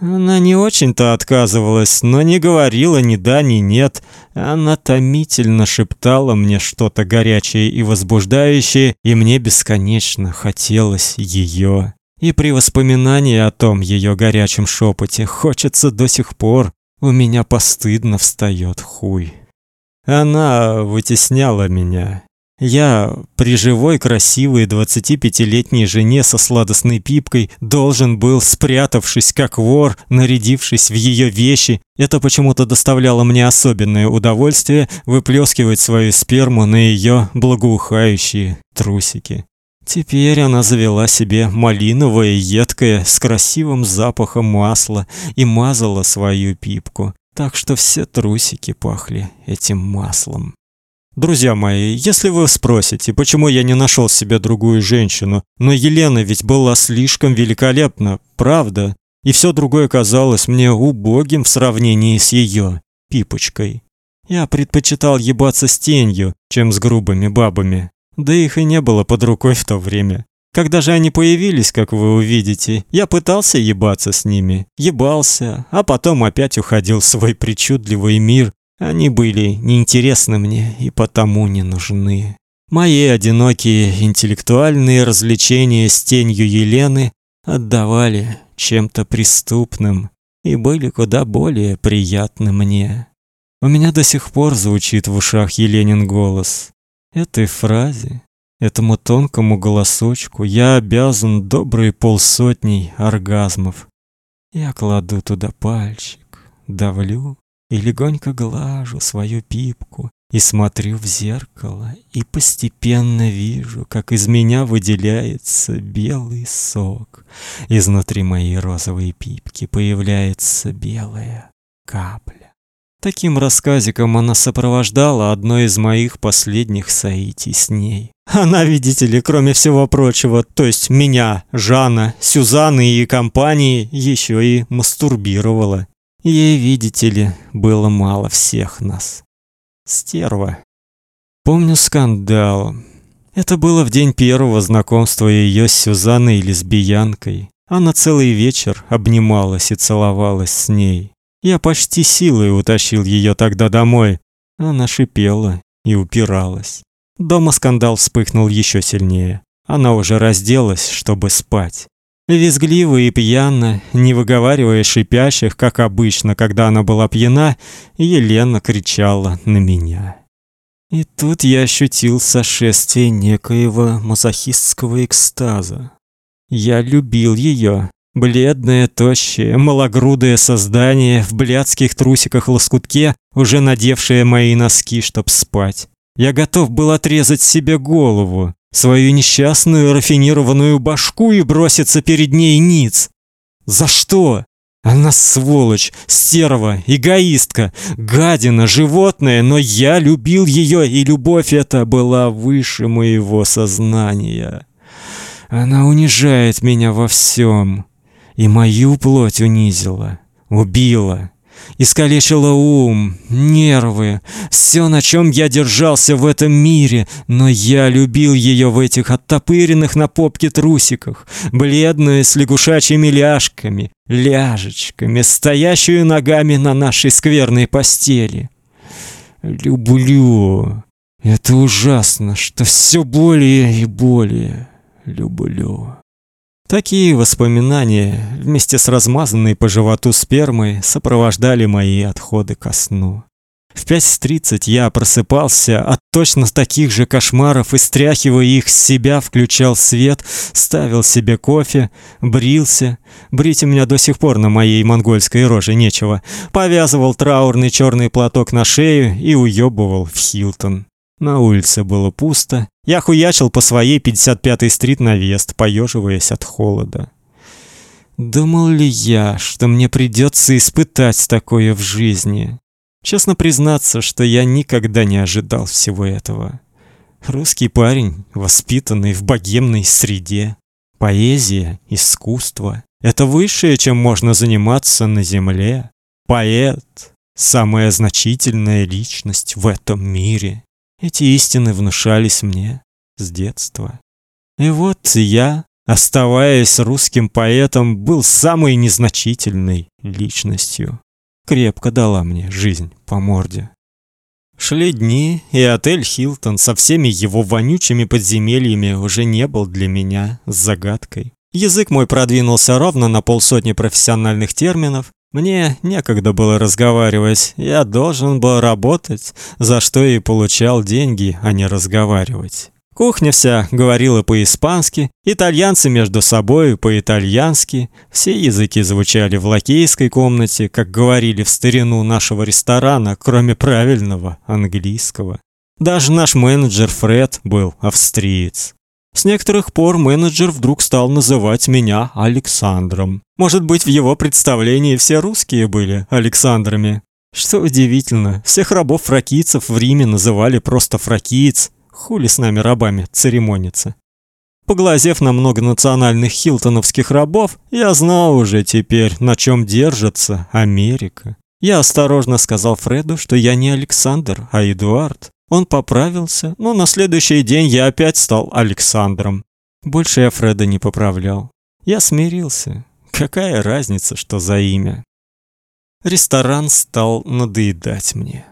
Она не очень-то отказывалась, но не говорила ни да, ни нет. Она томительно шептала мне что-то горячее и возбуждающее, и мне бесконечно хотелось ее. И при воспоминании о том ее горячем шепоте хочется до сих пор, у меня постыдно встает хуй. Она вытесняла меня, я при живой, красивой 25-летней жене со сладостной пипкой должен был, спрятавшись как вор, нарядившись в ее вещи, это почему-то доставляло мне особенное удовольствие выплескивать свою сперму на ее благоухающие трусики. Теперь она завела себе малиновое едкое с красивым запахом масла и мазала свою пипку, так что все трусики пахли этим маслом. Друзья мои, если вы спросите, почему я не нашел себе другую женщину, но Елена ведь была слишком великолепна, правда? И все другое казалось мне убогим в сравнении с ее пипочкой. Я предпочитал ебаться с тенью, чем с грубыми бабами. Да их и не было под рукой в то время. Когда же они появились, как вы увидите, я пытался ебаться с ними, ебался, а потом опять уходил в свой причудливый мир, они были неинтересны мне и потому не нужны. Мои одинокие интеллектуальные развлечения с тенью Елены отдавали чем-то преступным и были куда более приятны мне. У меня до сих пор звучит в ушах Еленин голос. Этой фразе, этому тонкому голосочку я обязан доброй полсотней оргазмов. Я кладу туда пальчик, давлю, и легонько глажу свою пипку и смотрю в зеркало, и постепенно вижу, как из меня выделяется белый сок. Изнутри моей розовой пипки появляется белая капля. Таким рассказиком она сопровождала одно из моих последних соитий с ней. Она, видите ли, кроме всего прочего, то есть меня, Жана, Сюзанны и компании, еще и мастурбировала. Ей, видите ли, было мало всех нас. Стерва. Помню скандал. Это было в день первого знакомства ее с Сюзанной лесбиянкой. Она целый вечер обнималась и целовалась с ней. Я почти силой утащил ее тогда домой. Она шипела и упиралась. Дома скандал вспыхнул еще сильнее. Она уже разделась, чтобы спать. Визгливо и пьяно, не выговаривая шипящих, как обычно, когда она была пьяна, Елена кричала на меня. И тут я ощутил сошествие некоего мазохистского экстаза. Я любил ее, бледное, тощее, малогрудое создание в блядских трусиках-лоскутке, уже надевшее мои носки, чтоб спать. Я готов был отрезать себе голову, свою несчастную рафинированную башку и броситься перед ней ниц. За что? Она сволочь, стерва, эгоистка, гадина, животное, но я любил ее, и любовь эта была выше моего сознания. Она унижает меня во всем, и мою плоть унизила, убила. Искалечила ум, нервы, все, на чем я держался в этом мире, но я любил ее в этих оттопыренных на попке трусиках, бледную с лягушачьими ляжками, ляжечками, стоящую ногами на нашей скверной постели. Люблю. Это ужасно, что все более и более люблю. Такие воспоминания вместе с размазанной по животу спермой сопровождали мои отходы ко сну. В 5:30 я просыпался от точно таких же кошмаров и стряхивая их с себя, включал свет, ставил себе кофе, брился. Брить у меня до сих пор на моей монгольской роже нечего. Повязывал траурный черный платок на шею и уебывал в Хилтон. На улице было пусто. Я хуячил по своей 55-й стрит на вест, поеживаясь от холода. Думал ли я, что мне придется испытать такое в жизни? Честно признаться, что я никогда не ожидал всего этого. Русский парень, воспитанный в богемной среде, поэзия, искусство это высшее, чем можно заниматься на земле. Поэт самая значительная личность в этом мире. Эти истины внушались мне с детства. И вот я, оставаясь русским поэтом, был самой незначительной личностью. Крепко дала мне жизнь по морде. Шли дни, и отель Хилтон со всеми его вонючими подземельями уже не был для меня загадкой. Язык мой продвинулся ровно на полсотни профессиональных терминов, мне некогда было разговаривать, я должен был работать, за что и получал деньги, а не разговаривать. Кухня вся говорила по-испански, итальянцы между собой по-итальянски, все языки звучали в лакейской комнате, как говорили в старину нашего ресторана, кроме правильного английского. Даже наш менеджер Фред был австриец. С некоторых пор менеджер вдруг стал называть меня Александром. Может быть, в его представлении все русские были Александрами. Что удивительно, всех рабов фракийцев в Риме называли просто фракиец. Хули с нами рабами церемониться. Поглазев на многонациональных хилтоновских рабов, я знал уже теперь, на чем держится Америка. Я осторожно сказал Фреду, что я не Александр, а Эдуард. Он поправился, но на следующий день я опять стал Александром. Больше я Фреда не поправлял. Я смирился. Какая разница, что за имя? Ресторан стал надоедать мне.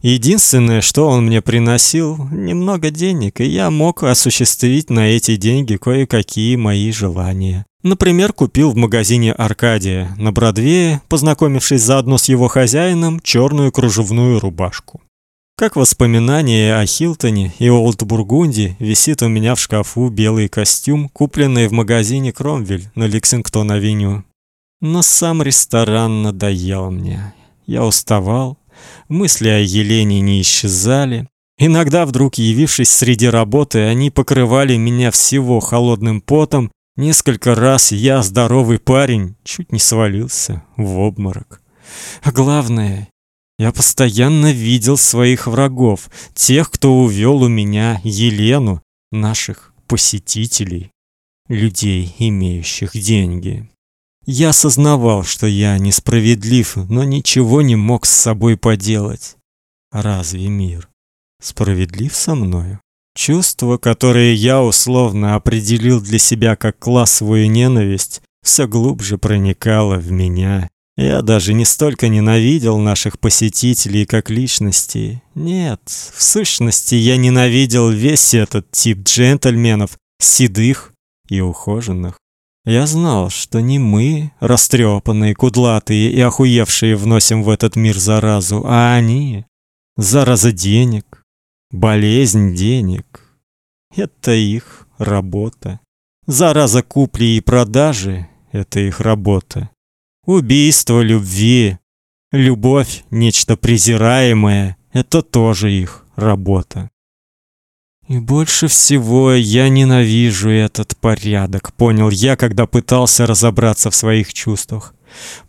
Единственное, что он мне приносил, немного денег, и я мог осуществить на эти деньги кое-какие мои желания. Например, купил в магазине Аркадия на Бродвее, познакомившись заодно с его хозяином, черную кружевную рубашку. Как воспоминание о Хилтоне и Олд Бургунди висит у меня в шкафу белый костюм, купленный в магазине Кромвель на Лексингтон-авеню. Но сам ресторан надоел мне. Я уставал, мысли о Елене не исчезали. Иногда вдруг явившись среди работы, они покрывали меня всего холодным потом. Несколько раз я, здоровый парень, чуть не свалился в обморок. А главное, я постоянно видел своих врагов, тех, кто увел у меня Елену, наших посетителей, людей, имеющих деньги. Я осознавал, что я несправедлив, но ничего не мог с собой поделать. Разве мир справедлив со мною? Чувство, которое я условно определил для себя как классовую ненависть, все глубже проникало в меня я даже не столько ненавидел наших посетителей как личностей. Нет, в сущности, я ненавидел весь этот тип джентльменов, седых и ухоженных. Я знал, что не мы, растрепанные, кудлатые и охуевшие, вносим в этот мир заразу, а они. Зараза денег, болезнь денег. Это их работа. Зараза купли и продажи это их работа. Убийство любви, любовь нечто презираемое это тоже их работа. И больше всего я ненавижу этот порядок, понял я, когда пытался разобраться в своих чувствах.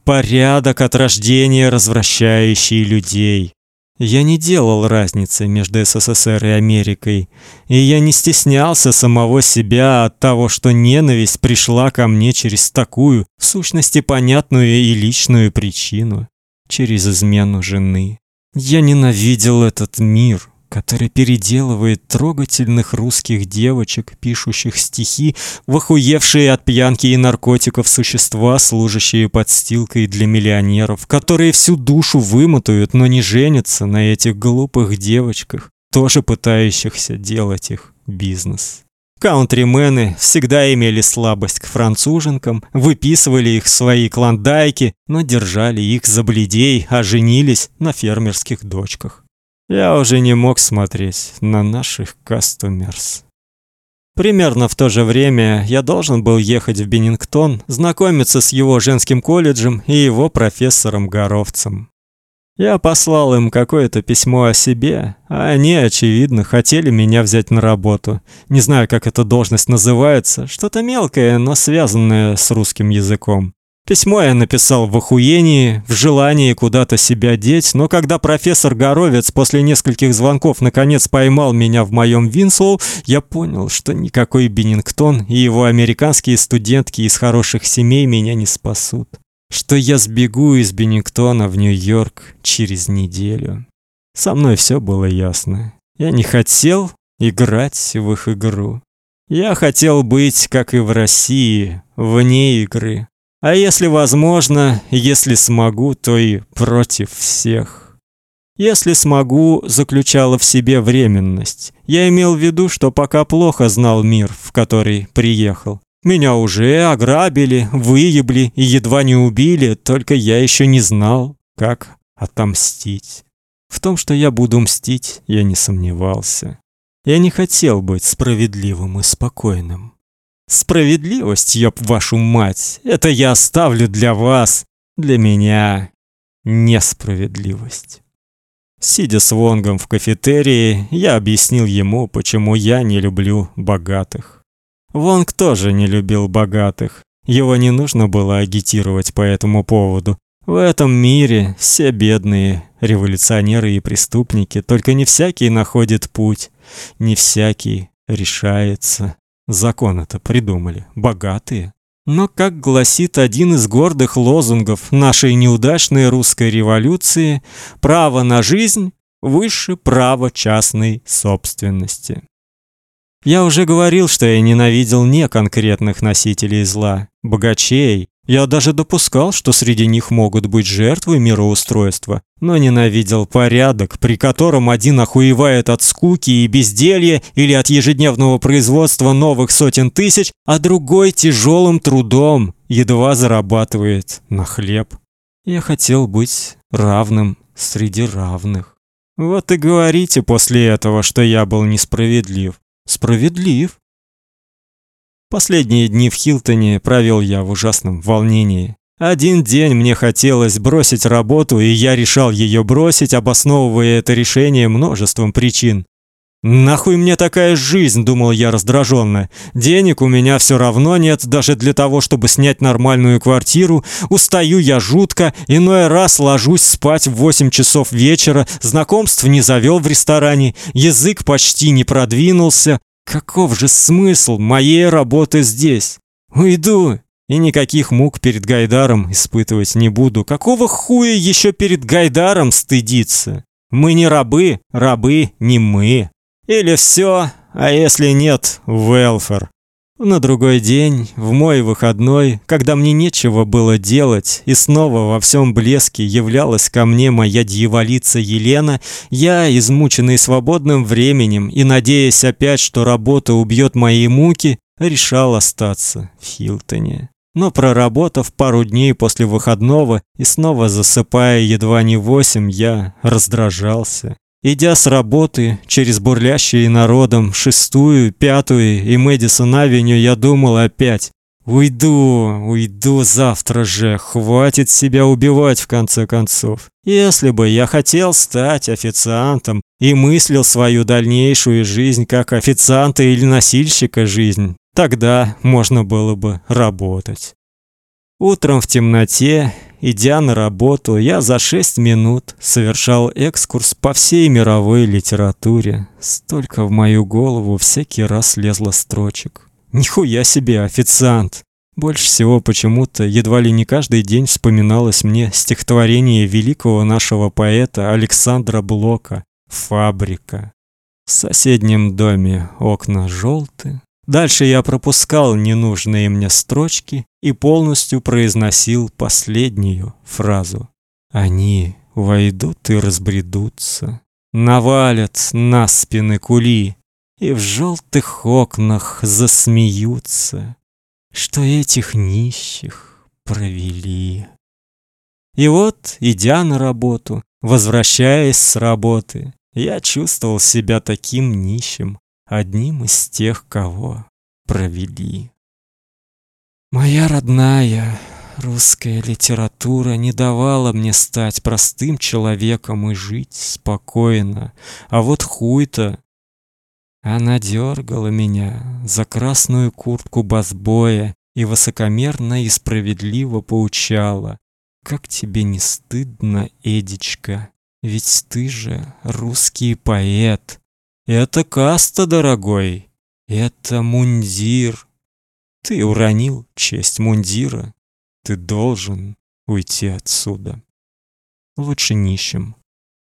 Порядок от рождения развращающий людей. Я не делал разницы между СССР и Америкой, и я не стеснялся самого себя от того, что ненависть пришла ко мне через такую, в сущности понятную и личную причину. через измену жены. Я ненавидел этот мир, который переделывает трогательных русских девочек, пишущих стихи, в охуевшие от пьянки и наркотиков существа, служащие подстилкой для миллионеров, которые всю душу вымотают, но не женятся на этих глупых девочках, тоже пытающихся делать их бизнес. Каунтримены всегда имели слабость к француженкам, выписывали их в свои клондайки, но держали их за бледей, а женились на фермерских дочках. Я уже не мог смотреть на наших кастомерс. Примерно в то же время я должен был ехать в Беннингтон, знакомиться с его женским колледжем и его профессором Горовцем. Я послал им какое-то письмо о себе, а они, очевидно, хотели меня взять на работу. Не знаю, как эта должность называется, что-то мелкое, но связанное с русским языком. Письмо я написал в охуении, в желании куда-то себя деть, но когда профессор Горовец после нескольких звонков наконец поймал меня в моем Винслоу, я понял, что никакой Беннингтон и его американские студентки из хороших семей меня не спасут. Что я сбегу из Беннингтона в Нью-Йорк через неделю. Со мной все было ясно. Я не хотел играть в их игру. Я хотел быть, как и в России, вне игры. А если возможно, если смогу, то и против всех. Если смогу, заключало в себе временность. Я имел в виду, что пока плохо знал мир, в который приехал. Меня уже ограбили, выебли и едва не убили, только я еще не знал, как отомстить. В том, что я буду мстить, я не сомневался. Я не хотел быть справедливым и спокойным. Справедливость, ёб вашу мать, это я оставлю для вас. Для меня несправедливость. Сидя с Вонгом в кафетерии, я объяснил ему, почему я не люблю богатых. Вонг тоже не любил богатых. Его не нужно было агитировать по этому поводу. В этом мире все бедные революционеры и преступники, только не всякий находит путь, не всякий решается. Закон это придумали богатые. Но, как гласит один из гордых лозунгов нашей неудачной русской революции, право на жизнь выше права частной собственности. Я уже говорил, что я ненавидел не конкретных носителей зла, богачей, я даже допускал, что среди них могут быть жертвы мироустройства, но ненавидел порядок, при котором один охуевает от скуки и безделья или от ежедневного производства новых сотен тысяч, а другой тяжелым трудом едва зарабатывает на хлеб. Я хотел быть равным среди равных. Вот и говорите после этого, что я был несправедлив. Справедлив. Последние дни в Хилтоне провел я в ужасном волнении. Один день мне хотелось бросить работу, и я решал ее бросить, обосновывая это решение множеством причин. Нахуй мне такая жизнь, думал я раздраженно. Денег у меня все равно нет даже для того, чтобы снять нормальную квартиру. Устаю я жутко, иной раз ложусь спать в 8 часов вечера, знакомств не завел в ресторане, язык почти не продвинулся, Каков же смысл моей работы здесь? Уйду, и никаких мук перед Гайдаром испытывать не буду. Какого хуя еще перед Гайдаром стыдиться? Мы не рабы, рабы не мы. Или все, а если нет, велфер. На другой день, в мой выходной, когда мне нечего было делать, и снова во всем блеске являлась ко мне моя дьяволица Елена, я, измученный свободным временем и надеясь опять, что работа убьет мои муки, решал остаться в Хилтоне. Но проработав пару дней после выходного и снова засыпая едва не восемь, я раздражался. Идя с работы через бурлящие народом шестую, пятую и Мэдисон-авеню, я думал опять: уйду, уйду завтра же, хватит себя убивать в конце концов. Если бы я хотел стать официантом и мыслил свою дальнейшую жизнь как официанта или носильщика жизнь, тогда можно было бы работать. Утром в темноте Идя на работу, я за шесть минут совершал экскурс по всей мировой литературе. Столько в мою голову всякий раз лезло строчек. Нихуя себе официант. Больше всего почему-то едва ли не каждый день вспоминалось мне стихотворение великого нашего поэта Александра Блока «Фабрика». В соседнем доме окна желты. Дальше я пропускал ненужные мне строчки и полностью произносил последнюю фразу. Они войдут и разбредутся, навалят на спины кули и в желтых окнах засмеются что этих нищих провели. И вот, идя на работу, возвращаясь с работы, я чувствовал себя таким нищим, одним из тех, кого провели. Моя родная русская литература не давала мне стать простым человеком и жить спокойно, а вот хуй-то она дергала меня за красную куртку басбоя и высокомерно и справедливо поучала. Как тебе не стыдно, Эдичка? Ведь ты же русский поэт. Это каста, дорогой. Это мундир. Ты уронил честь мундира. Ты должен уйти отсюда. Лучше нищим.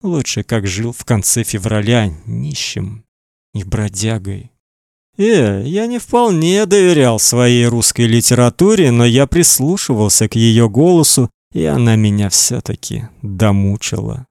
Лучше, как жил в конце февраля, нищим и бродягой. Э, я не вполне доверял своей русской литературе, но я прислушивался к ее голосу, и она меня все таки домучила.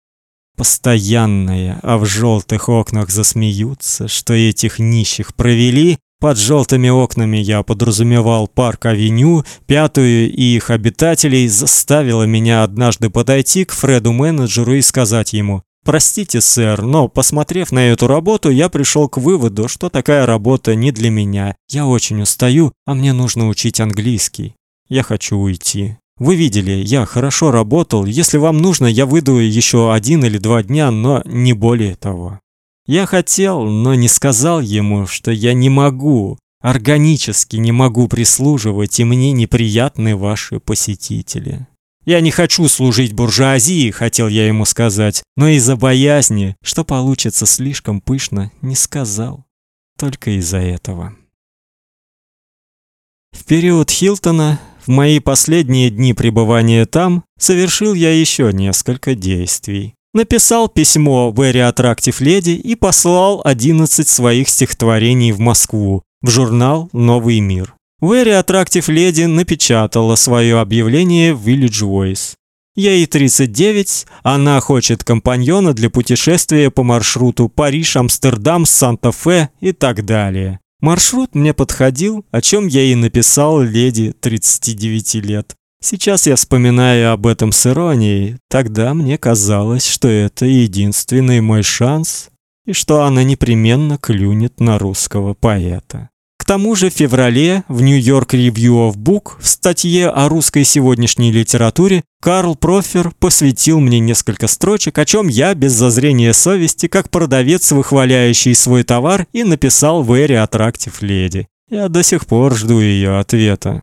Постоянная, а в желтых окнах засмеются, что этих нищих провели. Под желтыми окнами я подразумевал парк-авеню, пятую и их обитателей заставила меня однажды подойти к Фреду-менеджеру и сказать ему: Простите, сэр, но посмотрев на эту работу, я пришел к выводу, что такая работа не для меня. Я очень устаю, а мне нужно учить английский. Я хочу уйти. Вы видели, я хорошо работал. Если вам нужно, я выйду еще один или два дня, но не более того. Я хотел, но не сказал ему, что я не могу, органически не могу прислуживать, и мне неприятны ваши посетители. Я не хочу служить буржуазии, хотел я ему сказать, но из-за боязни, что получится слишком пышно, не сказал. Только из-за этого. В период Хилтона, в мои последние дни пребывания там, совершил я еще несколько действий. Написал письмо Very Attractive Lady и послал 11 своих стихотворений в Москву, в журнал Новый мир. Very Attractive Lady напечатала свое объявление в Village Voice. Ей 39, она хочет компаньона для путешествия по маршруту Париж-Амстердам, Санта-Фе и так далее. Маршрут мне подходил, о чем я и написал леди 39 лет. Сейчас я вспоминаю об этом с иронией. Тогда мне казалось, что это единственный мой шанс и что она непременно клюнет на русского поэта. Тому же в феврале в New York Review of Book в статье о русской сегодняшней литературе Карл Профер посвятил мне несколько строчек, о чем я без зазрения совести, как продавец, выхваляющий свой товар, и написал Very Attractive Lady. Я до сих пор жду ее ответа.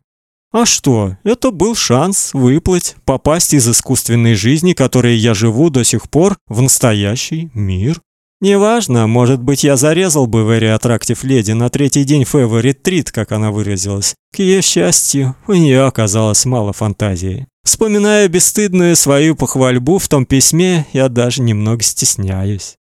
А что? Это был шанс выплыть, попасть из искусственной жизни, которой я живу до сих пор, в настоящий мир. Неважно, может быть, я зарезал бы Very Attractive Lady на третий день Treat, как она выразилась. К ее счастью, у нее оказалось мало фантазии. Вспоминая бесстыдную свою похвальбу в том письме, я даже немного стесняюсь.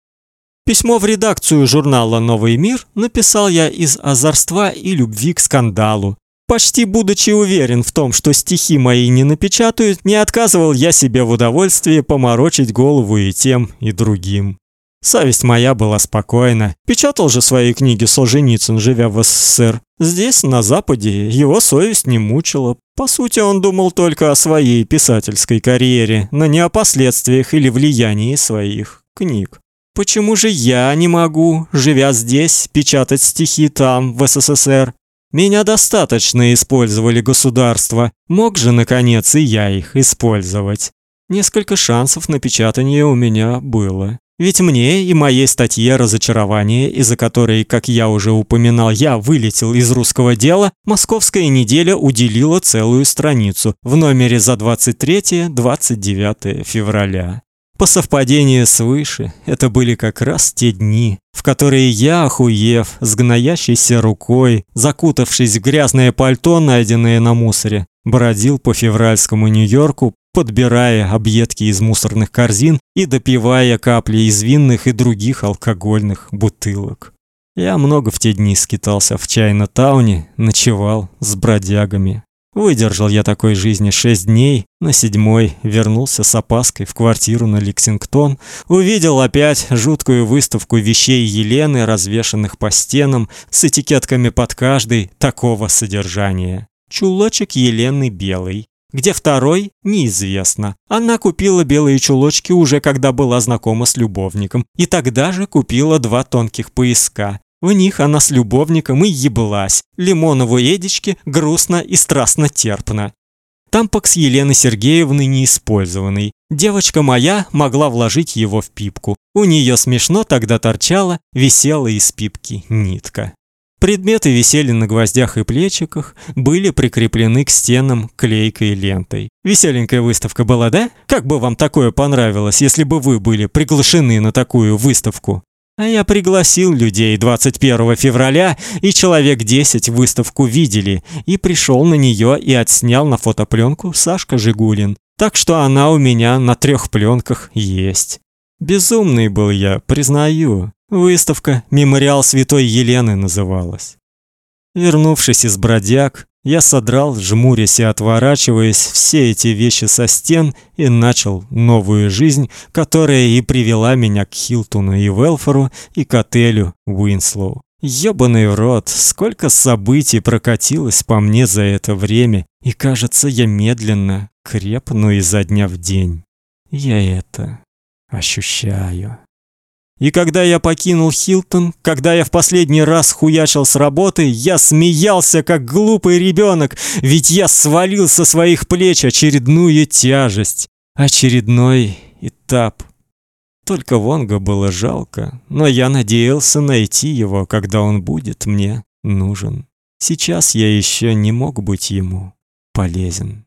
Письмо в редакцию журнала Новый мир написал я из озорства и любви к скандалу. Почти будучи уверен в том, что стихи мои не напечатают, не отказывал я себе в удовольствии поморочить голову и тем, и другим. Совесть моя была спокойна. Печатал же свои книги Солженицын, живя в СССР. Здесь, на Западе, его совесть не мучила. По сути, он думал только о своей писательской карьере, но не о последствиях или влиянии своих книг. Почему же я не могу, живя здесь, печатать стихи там, в СССР? Меня достаточно использовали государство. Мог же, наконец, и я их использовать. Несколько шансов на печатание у меня было. Ведь мне и моей статье «Разочарование», из-за которой, как я уже упоминал, я вылетел из русского дела, «Московская неделя» уделила целую страницу в номере за 23-29 февраля. По совпадению свыше, это были как раз те дни, в которые я, охуев, с гноящейся рукой, закутавшись в грязное пальто, найденное на мусоре, бродил по февральскому Нью-Йорку, подбирая объедки из мусорных корзин и допивая капли из винных и других алкогольных бутылок. Я много в те дни скитался в Чайна-тауне, ночевал с бродягами, Выдержал я такой жизни шесть дней, на седьмой вернулся с опаской в квартиру на Лексингтон, увидел опять жуткую выставку вещей Елены, развешанных по стенам, с этикетками под каждой такого содержания. Чулочек Елены белый, где второй неизвестно. Она купила белые чулочки уже когда была знакома с любовником, и тогда же купила два тонких пояска. В них она с любовником и еблась. Лимонову Эдичке грустно и страстно терпно. Тампокс Елены Сергеевны не использованный. Девочка моя могла вложить его в пипку. У нее смешно тогда торчала, висела из пипки нитка. Предметы висели на гвоздях и плечиках, были прикреплены к стенам клейкой лентой. Веселенькая выставка была, да? Как бы вам такое понравилось, если бы вы были приглашены на такую выставку? А я пригласил людей 21 февраля, и человек 10 выставку видели, и пришел на нее и отснял на фотопленку Сашка Жигулин. Так что она у меня на трех пленках есть. Безумный был я, признаю. Выставка «Мемориал Святой Елены» называлась. Вернувшись из бродяг, я содрал, жмурясь и отворачиваясь, все эти вещи со стен и начал новую жизнь, которая и привела меня к Хилтону и welfare у и к отелю Уинслоу. Ёбаный рот, сколько событий прокатилось по мне за это время, и кажется, я медленно крепну изо дня в день. Я это ощущаю. И когда я покинул Хилтон, когда я в последний раз хуячил с работы, я смеялся как глупый ребенок, ведь я свалил со своих плеч очередную тяжесть, очередной этап. Только Вонга было жалко, но я надеялся найти его, когда он будет мне нужен. Сейчас я еще не мог быть ему полезен.